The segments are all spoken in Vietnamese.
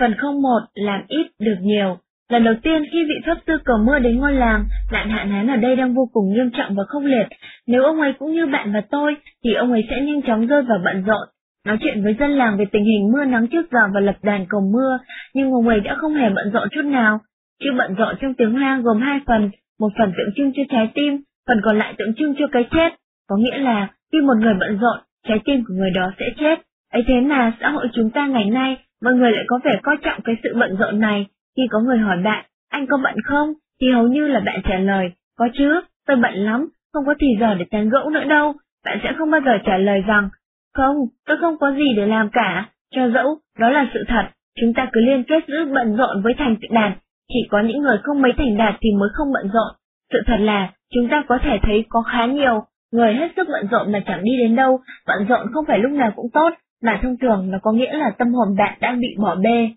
Phần 01 làm ít được nhiều. Lần đầu tiên khi vị pháp sư cầu mưa đến ngôi làng, nạn hạn hán ở đây đang vô cùng nghiêm trọng và khốc liệt. Nếu ông ấy cũng như bạn và tôi, thì ông ấy sẽ nhanh chóng rơi vào bận rộn. Nói chuyện với dân làng về tình hình mưa nắng trước giờ và lập đàn cầu mưa, nhưng ông ấy đã không hề bận rộn chút nào. Chữ bận rộn trong tiếng Hoa gồm hai phần, một phần tượng trưng cho trái tim, phần còn lại tượng trưng cho cái chết. Có nghĩa là, khi một người bận rộn, trái tim của người đó sẽ chết. ấy thế mà xã hội chúng ta ngày nay, mọi người lại có vẻ coi trọng cái sự bận rộn này. Khi có người hỏi bạn, anh có bận không? Thì hầu như là bạn trả lời, có chứ, tôi bận lắm, không có thì giờ để tán gẫu nữa đâu. Bạn sẽ không bao giờ trả lời rằng, không, tôi không có gì để làm cả, cho dẫu, đó là sự thật, chúng ta cứ liên kết giữ bận rộn với thành đạt, chỉ có những người không mấy thành đạt thì mới không bận rộn. Sự thật là, chúng ta có thể thấy có khá nhiều người hết sức bận rộn mà chẳng đi đến đâu, bận rộn không phải lúc nào cũng tốt, mà thông thường nó có nghĩa là tâm hồn bạn đang bị bỏ bê.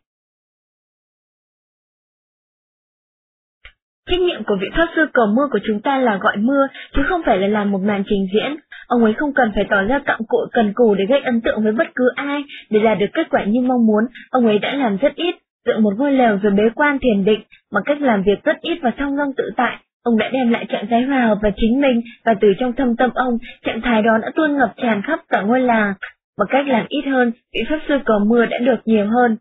Trách nhiệm của vị pháp sư cầu mưa của chúng ta là gọi mưa, chứ không phải là làm một màn trình diễn. Ông ấy không cần phải tỏ ra cặm cụi cần cù để gây ấn tượng với bất cứ ai, để đạt được kết quả như mong muốn, ông ấy đã làm rất ít, dựng một ngôi lều rồi bế quan thiền định, bằng cách làm việc rất ít và thong dong tự tại. Ông đã đem lại trạng thái hòa hợp và chính mình, và từ trong thâm tâm ông, trạng thái đó đã tuôn ngập tràn khắp cả ngôi làng. Bằng cách làm ít hơn, vị pháp sư cầu mưa đã được nhiều hơn.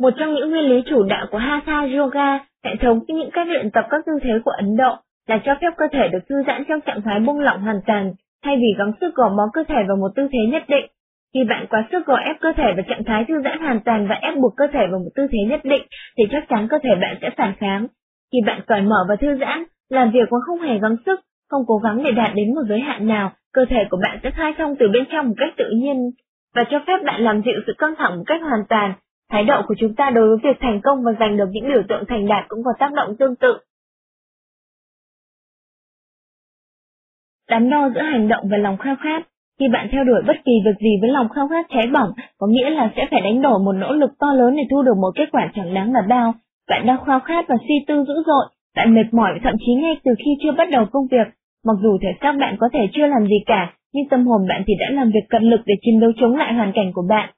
Một trong những nguyên lý chủ đạo của Hatha Yoga, hệ thống những cách luyện tập các tư thế của Ấn Độ, là cho phép cơ thể được thư giãn trong trạng thái buông lỏng hoàn toàn, thay vì gắng sức gò bó cơ thể vào một tư thế nhất định. Khi bạn quá sức gò ép cơ thể vào trạng thái thư giãn hoàn toàn và ép buộc cơ thể vào một tư thế nhất định, thì chắc chắn cơ thể bạn sẽ phản kháng. Khi bạn cởi mở và thư giãn, làm việc mà không hề gắng sức, không cố gắng để đạt đến một giới hạn nào, cơ thể của bạn sẽ khai thông từ bên trong một cách tự nhiên, và cho phép bạn làm dịu sự căng thẳng một cách hoàn toàn, Thái độ của chúng ta đối với việc thành công và giành được những biểu tượng thành đạt cũng có tác động tương tự. Đắn đo giữa hành động và lòng khao khát. Khi bạn theo đuổi bất kỳ việc gì với lòng khao khát cháy bỏng, có nghĩa là sẽ phải đánh đổi một nỗ lực to lớn để thu được một kết quả chẳng đáng là bao. Bạn đang khao khát và suy tư dữ dội, bạn mệt mỏi thậm chí ngay từ khi chưa bắt đầu công việc. Mặc dù thể xác bạn có thể chưa làm gì cả, nhưng tâm hồn bạn thì đã làm việc cật lực để chiến đấu chống lại hoàn cảnh của bạn.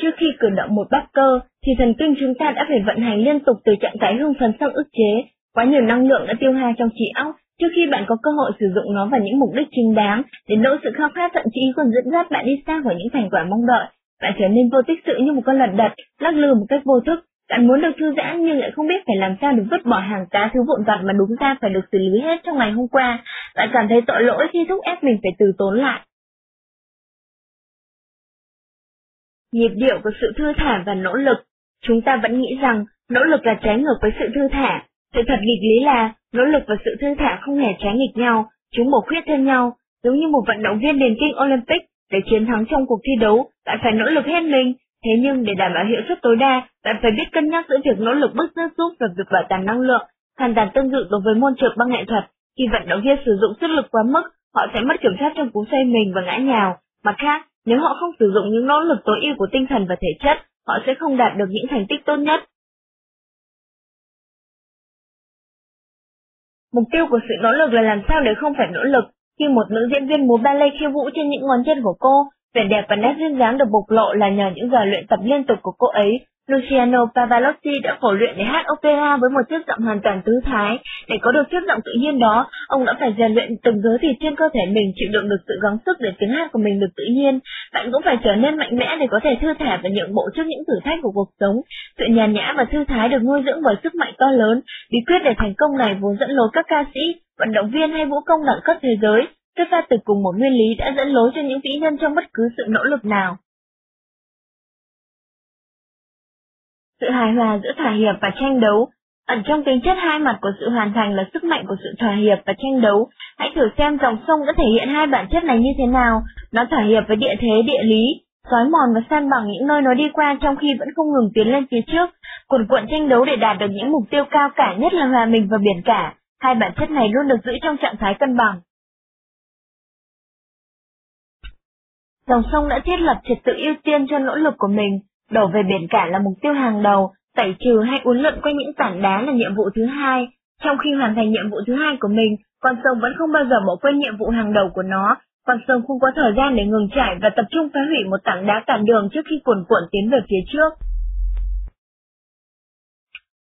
Trước khi cử động một bắp cơ, thì thần kinh chúng ta đã phải vận hành liên tục từ trạng thái hưng phấn sang ức chế. Quá nhiều năng lượng đã tiêu hao trong trí óc, trước khi bạn có cơ hội sử dụng nó vào những mục đích chính đáng, đến nỗi sự khao khát thậm chí còn dẫn dắt bạn đi xa khỏi những thành quả mong đợi. Bạn trở nên vô tích sự như một con lật đật, lắc lư một cách vô thức. Bạn muốn được thư giãn nhưng lại không biết phải làm sao để vứt bỏ hàng tá thứ vụn vặt mà đúng ra phải được xử lý hết trong ngày hôm qua. Bạn cảm thấy tội lỗi khi thúc ép mình phải từ tốn lại. nhịp điệu của sự thư thả và nỗ lực. Chúng ta vẫn nghĩ rằng nỗ lực là trái ngược với sự thư thả. Sự thật nghịch lý là nỗ lực và sự thư thả không hề trái nghịch nhau, chúng bổ khuyết thêm nhau, giống như một vận động viên điền kinh Olympic để chiến thắng trong cuộc thi đấu, bạn phải nỗ lực hết mình, thế nhưng để đảm bảo hiệu suất tối đa, bạn phải biết cân nhắc giữa việc nỗ lực bức nước giúp và việc bảo tàng năng lượng. Hoàn toàn tương tự đối với môn trượt băng nghệ thuật, khi vận động viên sử dụng sức lực quá mức, họ sẽ mất kiểm soát trong cú xoay mình và ngã nhào. Mặt khác, nếu họ không sử dụng những nỗ lực tối ưu của tinh thần và thể chất, họ sẽ không đạt được những thành tích tốt nhất. Mục tiêu của sự nỗ lực là làm sao để không phải nỗ lực. Khi một nữ diễn viên múa ballet khiêu vũ trên những ngón chân của cô, vẻ đẹp và nét duyên dáng được bộc lộ là nhờ những giờ luyện tập liên tục của cô ấy, Luciano Pavarotti đã khổ luyện để hát opera với một chất giọng hoàn toàn tứ thái. Để có được chất giọng tự nhiên đó, ông đã phải rèn luyện từng giới thịt trên cơ thể mình chịu đựng được sự gắng sức để tiếng hát của mình được tự nhiên. Bạn cũng phải trở nên mạnh mẽ để có thể thư thả và nhượng bộ trước những thử thách của cuộc sống. Sự nhàn nhã và thư thái được nuôi dưỡng bởi sức mạnh to lớn. Bí quyết để thành công này vốn dẫn lối các ca sĩ, vận động viên hay vũ công đẳng cấp thế giới, xuất phát từ cùng một nguyên lý đã dẫn lối cho những vĩ nhân trong bất cứ sự nỗ lực nào. Sự hài hòa giữa thỏa hiệp và tranh đấu, ẩn trong tính chất hai mặt của sự hoàn thành là sức mạnh của sự thỏa hiệp và tranh đấu. Hãy thử xem dòng sông đã thể hiện hai bản chất này như thế nào. Nó thỏa hiệp với địa thế địa lý, xói mòn và san bằng những nơi nó đi qua trong khi vẫn không ngừng tiến lên phía trước, cuồn cuộn tranh đấu để đạt được những mục tiêu cao cả nhất là hòa mình và biển cả. Hai bản chất này luôn được giữ trong trạng thái cân bằng. Dòng sông đã thiết lập trật tự ưu tiên cho nỗ lực của mình, Đổ về biển cả là mục tiêu hàng đầu, tẩy trừ hay uốn lượn quanh những tảng đá là nhiệm vụ thứ hai. Trong khi hoàn thành nhiệm vụ thứ hai của mình, con sông vẫn không bao giờ bỏ quên nhiệm vụ hàng đầu của nó, Con Sông không có thời gian để ngừng chảy và tập trung phá hủy một tảng đá cản đường trước khi cuồn cuộn tiến về phía trước.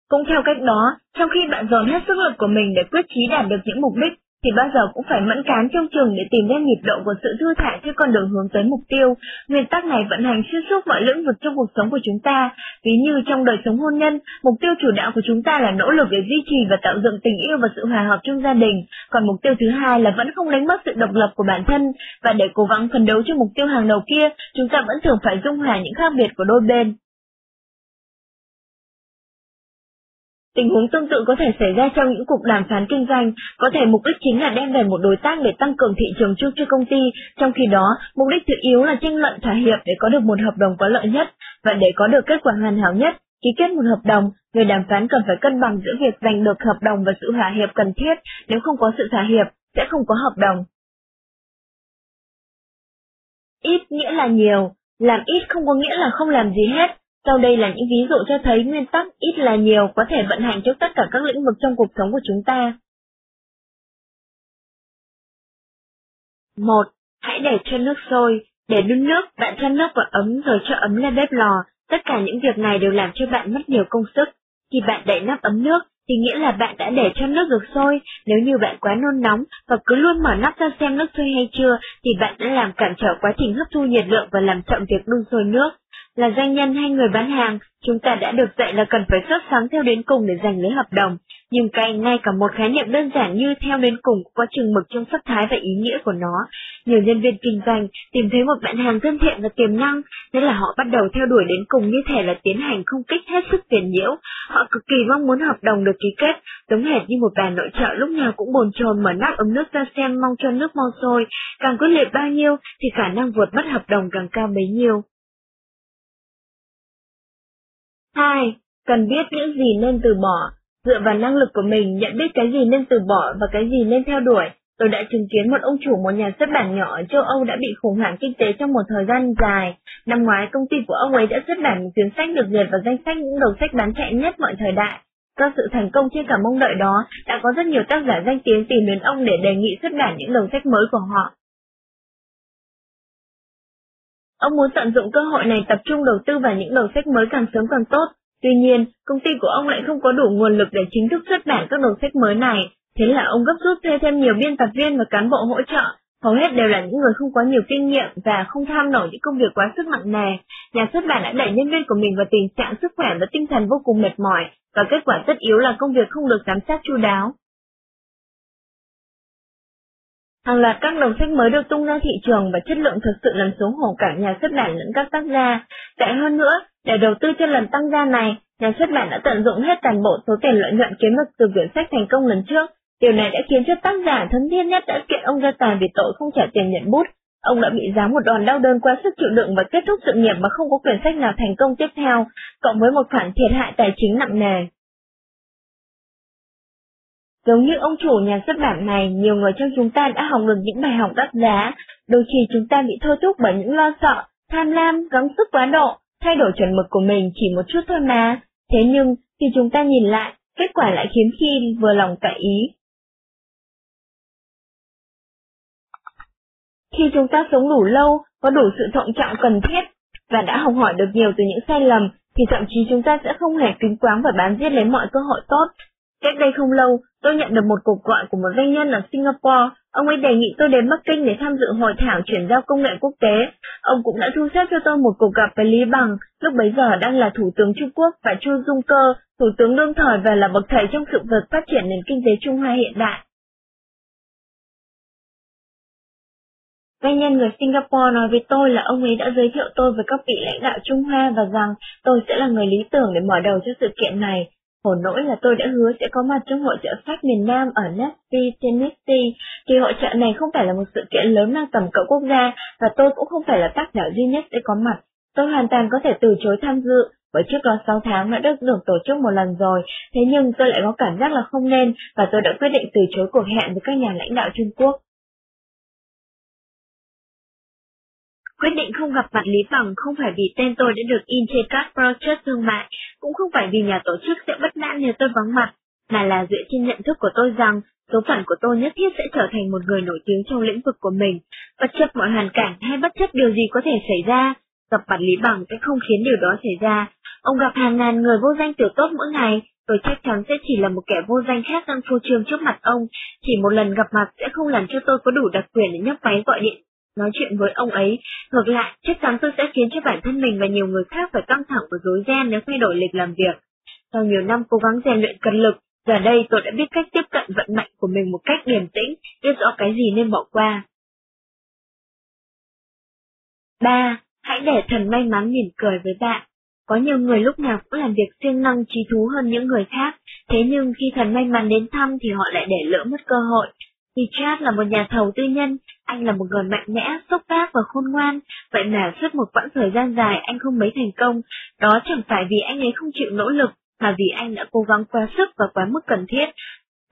Cũng theo cách đó, trong khi bạn dồn hết sức lực của mình để quyết chí đạt được những mục đích, thì bao giờ cũng phải mẫn cán trong trường để tìm ra nhịp độ của sự thư thả trên con đường hướng tới mục tiêu. Nguyên tắc này vận hành xuyên suốt mọi lĩnh vực trong cuộc sống của chúng ta. Ví như trong đời sống hôn nhân, mục tiêu chủ đạo của chúng ta là nỗ lực để duy trì và tạo dựng tình yêu và sự hòa hợp trong gia đình, còn mục tiêu thứ hai là vẫn không đánh mất sự độc lập của bản thân, và để cố gắng phấn đấu cho mục tiêu hàng đầu kia, chúng ta vẫn thường phải dung hòa những khác biệt của đôi bên. Tình huống tương tự có thể xảy ra trong những cuộc đàm phán kinh doanh, có thể mục đích chính là đem về một đối tác để tăng cường thị trường chung cho công ty, trong khi đó, mục đích chủ yếu là tranh luận thỏa hiệp để có được một hợp đồng có lợi nhất, và để có được kết quả hoàn hảo nhất, ký kết một hợp đồng, người đàm phán cần phải cân bằng giữa việc giành được hợp đồng và sự hòa hiệp cần thiết, nếu không có sự thỏa hiệp, sẽ không có hợp đồng. Ít nghĩa là nhiều, làm ít không có nghĩa là không làm gì hết, sau đây là những ví dụ cho thấy nguyên tắc ít là nhiều có thể vận hành trong tất cả các lĩnh vực trong cuộc sống của chúng ta. 1. Hãy để cho nước sôi. Để đun nước, bạn cho nước vào ấm rồi cho ấm lên bếp lò. Tất cả những việc này đều làm cho bạn mất nhiều công sức. Khi bạn đậy nắp ấm nước, thì nghĩa là bạn đã để cho nước được sôi. Nếu như bạn quá nôn nóng và cứ luôn mở nắp ra xem nước sôi hay chưa, thì bạn đã làm cản trở quá trình hấp thu nhiệt lượng và làm chậm việc đun sôi nước. Là doanh nhân hay người bán hàng, chúng ta đã được dạy là cần phải xuất sáng theo đến cùng để giành lấy hợp đồng, nhưng cái ngay cả một khái niệm đơn giản như theo đến cùng có chừng mực trong sắc thái và ý nghĩa của nó. Nhiều nhân viên kinh doanh tìm thấy một bạn hàng thân thiện và tiềm năng, nên là họ bắt đầu theo đuổi đến cùng như thể là tiến hành không kích hết sức tiền nhiễu. Họ cực kỳ mong muốn hợp đồng được ký kết, giống hệt như một bà nội trợ lúc nào cũng bồn chồn mở nắp ấm nước ra xem mong cho nước mau sôi, càng quyết liệt bao nhiêu thì khả năng vượt mất hợp đồng càng cao bấy nhiêu. 2. Cần biết những gì nên từ bỏ. Dựa vào năng lực của mình nhận biết cái gì nên từ bỏ và cái gì nên theo đuổi. Tôi đã chứng kiến một ông chủ một nhà xuất bản nhỏ ở châu Âu đã bị khủng hoảng kinh tế trong một thời gian dài. Năm ngoái, công ty của ông ấy đã xuất bản một cuốn sách được liệt vào danh sách những đầu sách bán chạy nhất mọi thời đại. Do sự thành công trên cả mong đợi đó, đã có rất nhiều tác giả danh tiếng tìm đến ông để đề nghị xuất bản những đầu sách mới của họ. Ông muốn tận dụng cơ hội này tập trung đầu tư vào những đầu sách mới càng sớm càng tốt. Tuy nhiên, công ty của ông lại không có đủ nguồn lực để chính thức xuất bản các đầu sách mới này. Thế là ông gấp rút thuê thêm nhiều biên tập viên và cán bộ hỗ trợ. Hầu hết đều là những người không có nhiều kinh nghiệm và không tham nổi những công việc quá sức nặng nề. Nhà xuất bản đã đẩy nhân viên của mình vào tình trạng sức khỏe và tinh thần vô cùng mệt mỏi, và kết quả tất yếu là công việc không được giám sát chu đáo. Hàng loạt các đầu sách mới được tung ra thị trường và chất lượng thực sự làm xấu hổ cả nhà xuất bản lẫn các tác gia. Tệ hơn nữa, để đầu tư cho lần tăng gia này, nhà xuất bản đã tận dụng hết toàn bộ số tiền lợi nhuận kiếm được từ quyển sách thành công lần trước. Điều này đã khiến cho tác giả thân thiết nhất đã kiện ông ra tòa vì tội không trả tiền nhận bút. Ông đã bị giáng một đòn đau đớn quá sức chịu đựng và kết thúc sự nghiệp mà không có quyển sách nào thành công tiếp theo, cộng với một khoản thiệt hại tài chính nặng nề. Giống như ông chủ nhà xuất bản này, nhiều người trong chúng ta đã học được những bài học đắt giá, đôi khi chúng ta bị thôi thúc bởi những lo sợ, tham lam, gắng sức quá độ, thay đổi chuẩn mực của mình chỉ một chút thôi mà. Thế nhưng, khi chúng ta nhìn lại, kết quả lại khiến khi vừa lòng tại ý. Khi chúng ta sống đủ lâu, có đủ sự thận trọng cần thiết, và đã học hỏi được nhiều từ những sai lầm, thì thậm chí chúng ta sẽ không hề kính quáng và bán giết lấy mọi cơ hội tốt. Cách đây không lâu, Tôi nhận được một cuộc gọi của một doanh nhân ở Singapore. Ông ấy đề nghị tôi đến Bắc Kinh để tham dự hội thảo chuyển giao công nghệ quốc tế. Ông cũng đã thu xếp cho tôi một cuộc gặp với Lý Bằng, lúc bấy giờ đang là Thủ tướng Trung Quốc và Chu Dung Cơ, Thủ tướng đương thời và là bậc thầy trong sự vật phát triển nền kinh tế Trung Hoa hiện đại. Doanh nhân người Singapore nói với tôi là ông ấy đã giới thiệu tôi với các vị lãnh đạo Trung Hoa và rằng tôi sẽ là người lý tưởng để mở đầu cho sự kiện này. Khổ nỗi là tôi đã hứa sẽ có mặt trong hội trợ sách miền Nam ở Nashville, Tennessee, thì hội trợ này không phải là một sự kiện lớn mang tầm cỡ quốc gia, và tôi cũng không phải là tác giả duy nhất sẽ có mặt. Tôi hoàn toàn có thể từ chối tham dự, bởi trước đó 6 tháng đã được được tổ chức một lần rồi, thế nhưng tôi lại có cảm giác là không nên, và tôi đã quyết định từ chối cuộc hẹn với các nhà lãnh đạo Trung Quốc. Quyết định không gặp mặt Lý Bằng không phải vì tên tôi đã được in trên các brochure thương mại, cũng không phải vì nhà tổ chức sẽ bất mãn nếu tôi vắng mặt, mà là dựa trên nhận thức của tôi rằng số phận của tôi nhất thiết sẽ trở thành một người nổi tiếng trong lĩnh vực của mình. bất chấp mọi hoàn cảnh hay bất chấp điều gì có thể xảy ra, gặp mặt Lý Bằng sẽ không khiến điều đó xảy ra. Ông gặp hàng ngàn người vô danh tiểu tốt mỗi ngày, tôi chắc chắn sẽ chỉ là một kẻ vô danh khác đang phô trương trước mặt ông, chỉ một lần gặp mặt sẽ không làm cho tôi có đủ đặc quyền để nhấc máy gọi điện nói chuyện với ông ấy. Ngược lại, chắc chắn tôi sẽ khiến cho bản thân mình và nhiều người khác phải căng thẳng và rối ren nếu thay đổi lịch làm việc. Sau nhiều năm cố gắng rèn luyện cân lực, giờ đây tôi đã biết cách tiếp cận vận mệnh của mình một cách điềm tĩnh, biết rõ cái gì nên bỏ qua. 3. Hãy để thần may mắn mỉm cười với bạn. Có nhiều người lúc nào cũng làm việc siêng năng trí thú hơn những người khác, thế nhưng khi thần may mắn đến thăm thì họ lại để lỡ mất cơ hội. Richard là một nhà thầu tư nhân, anh là một người mạnh mẽ, xúc tác và khôn ngoan, vậy mà suốt một quãng thời gian dài anh không mấy thành công, đó chẳng phải vì anh ấy không chịu nỗ lực, mà vì anh đã cố gắng quá sức và quá mức cần thiết.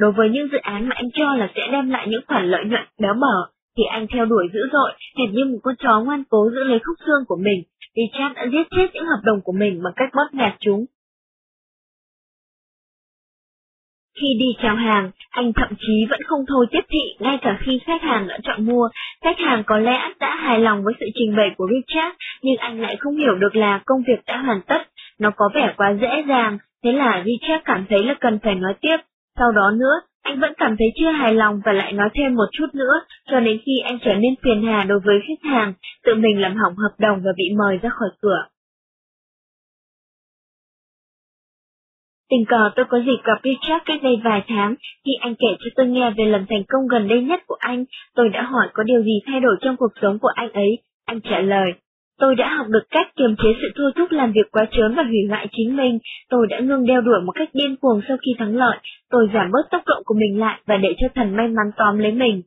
Đối với những dự án mà anh cho là sẽ đem lại những khoản lợi nhuận béo bở, thì anh theo đuổi dữ dội, hệt như một con chó ngoan cố giữ lấy khúc xương của mình. Richard đã giết chết những hợp đồng của mình bằng cách bóp nghẹt chúng. Khi đi chào hàng, anh thậm chí vẫn không thôi tiếp thị ngay cả khi khách hàng đã chọn mua. Khách hàng có lẽ đã hài lòng với sự trình bày của Richard, nhưng anh lại không hiểu được là công việc đã hoàn tất. Nó có vẻ quá dễ dàng, thế là Richard cảm thấy là cần phải nói tiếp. Sau đó nữa, anh vẫn cảm thấy chưa hài lòng và lại nói thêm một chút nữa, cho đến khi anh trở nên phiền hà đối với khách hàng, tự mình làm hỏng hợp đồng và bị mời ra khỏi cửa. Tình cờ tôi có dịp gặp Richard cách đây vài tháng, khi anh kể cho tôi nghe về lần thành công gần đây nhất của anh, tôi đã hỏi có điều gì thay đổi trong cuộc sống của anh ấy. Anh trả lời, tôi đã học được cách kiềm chế sự thôi thúc làm việc quá trớn và hủy hoại chính mình, tôi đã ngưng đeo đuổi một cách điên cuồng sau khi thắng lợi, tôi giảm bớt tốc độ của mình lại và để cho thần may mắn tóm lấy mình.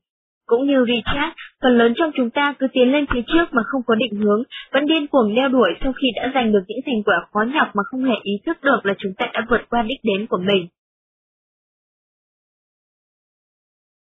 Cũng như Richard, phần lớn trong chúng ta cứ tiến lên phía trước mà không có định hướng, vẫn điên cuồng đeo đuổi sau khi đã giành được những thành quả khó nhọc mà không hề ý thức được là chúng ta đã vượt qua đích đến của mình.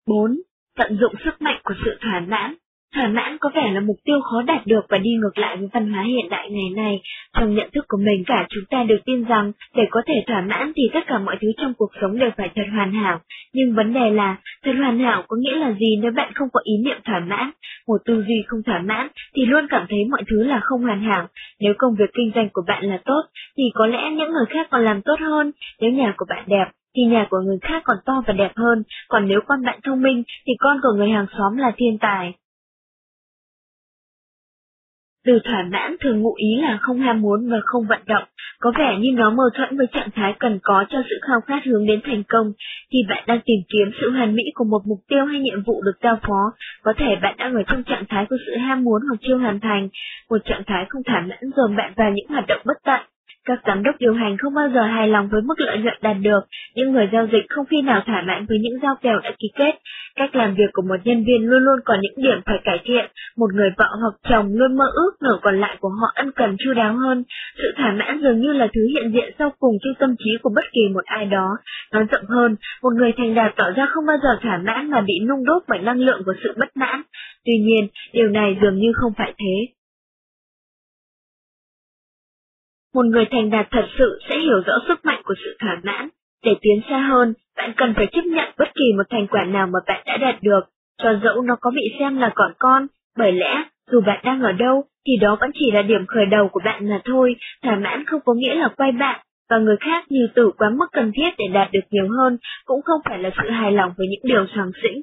4. Tận dụng sức mạnh của sự thỏa mãn Thỏa mãn có vẻ là mục tiêu khó đạt được và đi ngược lại với văn hóa hiện đại ngày nay. Trong nhận thức của mình cả chúng ta đều tin rằng để có thể thỏa mãn thì tất cả mọi thứ trong cuộc sống đều phải thật hoàn hảo. Nhưng vấn đề là, thật hoàn hảo có nghĩa là gì nếu bạn không có ý niệm thỏa mãn? Một tư duy không thỏa mãn thì luôn cảm thấy mọi thứ là không hoàn hảo. Nếu công việc kinh doanh của bạn là tốt, thì có lẽ những người khác còn làm tốt hơn. Nếu nhà của bạn đẹp, thì nhà của người khác còn to và đẹp hơn, còn nếu con bạn thông minh thì con của người hàng xóm là thiên tài. Từ thỏa mãn thường ngụ ý là không ham muốn và không vận động, có vẻ như nó mâu thuẫn với trạng thái cần có cho sự khao khát hướng đến thành công. Khi bạn đang tìm kiếm sự hoàn mỹ của một mục tiêu hay nhiệm vụ được giao phó, có thể bạn đang ở trong trạng thái của sự ham muốn hoặc chưa hoàn thành, một trạng thái không thỏa mãn dồn bạn vào những hoạt động bất tận. Các giám đốc điều hành không bao giờ hài lòng với mức lợi nhuận đạt được, những người giao dịch không khi nào thỏa mãn với những giao kèo đã ký kết. Cách làm việc của một nhân viên luôn luôn có những điểm phải cải thiện, một người vợ hoặc chồng luôn mơ ước nửa còn lại của họ ân cần chu đáo hơn. Sự thỏa mãn dường như là thứ hiện diện sau cùng trong tâm trí của bất kỳ một ai đó. Nói rộng hơn, một người thành đạt tỏ ra không bao giờ thỏa mãn mà bị nung đốt bởi năng lượng của sự bất mãn. Tuy nhiên, điều này dường như không phải thế. Một người thành đạt thật sự sẽ hiểu rõ sức mạnh của sự thỏa mãn. Để tiến xa hơn, bạn cần phải chấp nhận bất kỳ một thành quả nào mà bạn đã đạt được, cho dẫu nó có bị xem là còn con, bởi lẽ, dù bạn đang ở đâu, thì đó vẫn chỉ là điểm khởi đầu của bạn mà thôi, thỏa mãn không có nghĩa là quay bạn, và người khác như tử quá mức cần thiết để đạt được nhiều hơn, cũng không phải là sự hài lòng với những điều soàng xĩnh.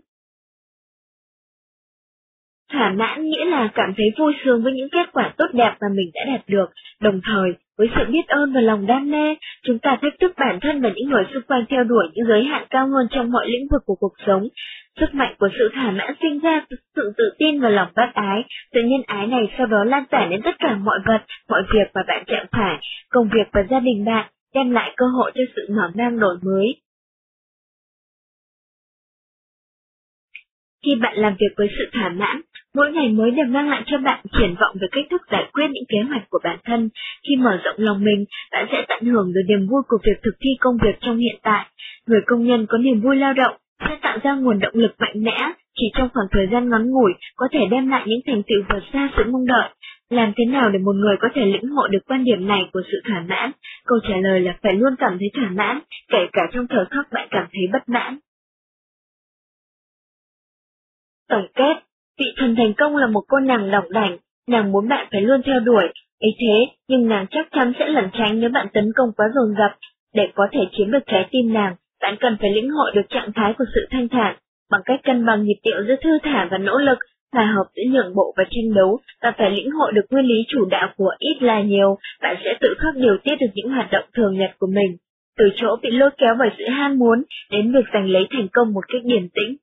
Thỏa mãn nghĩa là cảm thấy vui sướng với những kết quả tốt đẹp mà mình đã đạt được, đồng thời với sự biết ơn và lòng đam mê, chúng ta thách thức bản thân và những người xung quanh theo đuổi những giới hạn cao hơn trong mọi lĩnh vực của cuộc sống. Sức mạnh của sự thỏa mãn sinh ra từ sự tự tin và lòng bác ái, sự nhân ái này sau đó lan tỏa đến tất cả mọi vật, mọi việc mà bạn chạm phải, công việc và gia đình bạn, đem lại cơ hội cho sự mở mang đổi mới. Khi bạn làm việc với sự thỏa mãn, Mỗi ngày mới đều mang lại cho bạn triển vọng về cách thức giải quyết những kế hoạch của bản thân. Khi mở rộng lòng mình, bạn sẽ tận hưởng được niềm vui của việc thực thi công việc trong hiện tại. Người công nhân có niềm vui lao động sẽ tạo ra nguồn động lực mạnh mẽ, chỉ trong khoảng thời gian ngắn ngủi có thể đem lại những thành tựu vượt xa sự mong đợi. Làm thế nào để một người có thể lĩnh hội được quan điểm này của sự thỏa mãn? Câu trả lời là phải luôn cảm thấy thỏa mãn, kể cả trong thời khắc bạn cảm thấy bất mãn. Tổng kết Vị thần thành công là một cô nàng lỏng đảnh, nàng muốn bạn phải luôn theo đuổi, ấy thế, nhưng nàng chắc chắn sẽ lẩn tránh nếu bạn tấn công quá dồn dập. Để có thể chiếm được trái tim nàng, bạn cần phải lĩnh hội được trạng thái của sự thanh thản, bằng cách cân bằng nhịp điệu giữa thư thả và nỗ lực, hòa hợp giữa nhượng bộ và tranh đấu, và phải lĩnh hội được nguyên lý chủ đạo của ít là nhiều, bạn sẽ tự khắc điều tiết được những hoạt động thường nhật của mình. Từ chỗ bị lôi kéo bởi sự ham muốn đến việc giành lấy thành công một cách điềm tĩnh.